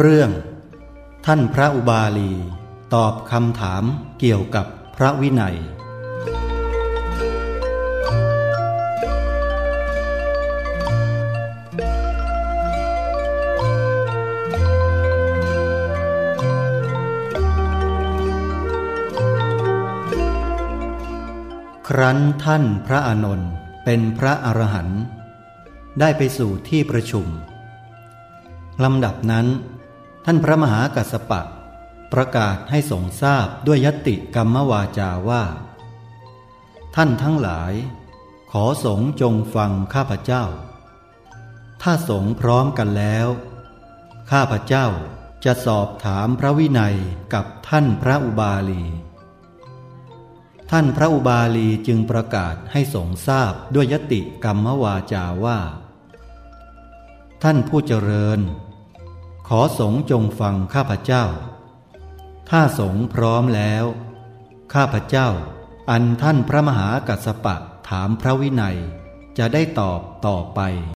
เรื่อง ท่านพระอุบาลี ตอบคำถามเกี่ยวกับพระวินัย ครั้นท่านพระอานนท์เป็นพระอรหันต์ได้ไปสู่ที่ประชุม ลำดับนั้น ท่านพระมหากัสสปะ ประกาศให้สงทราบด้วยยติกรรมวาจาว่า ท่านทั้งหลาย ขอสงจงฟังข้าพเจ้า ถ้าสงพร้อมกันแล้ว ข้าพเจ้าจะสอบถามพระวินัยกับท่านพระอุบาลี ท่านพระอุบาลีจึงประกาศให้สงทราบด้วยยติกรรมวาจาว่า ท่านผู้เจริญ ขอสงจงฟังข้าพเจ้า ถ้าสงพร้อมแล้ว ข้าพเจ้า อันท่านพระมหากัสสปะถามพระวินัยจะได้ตอบต่อไป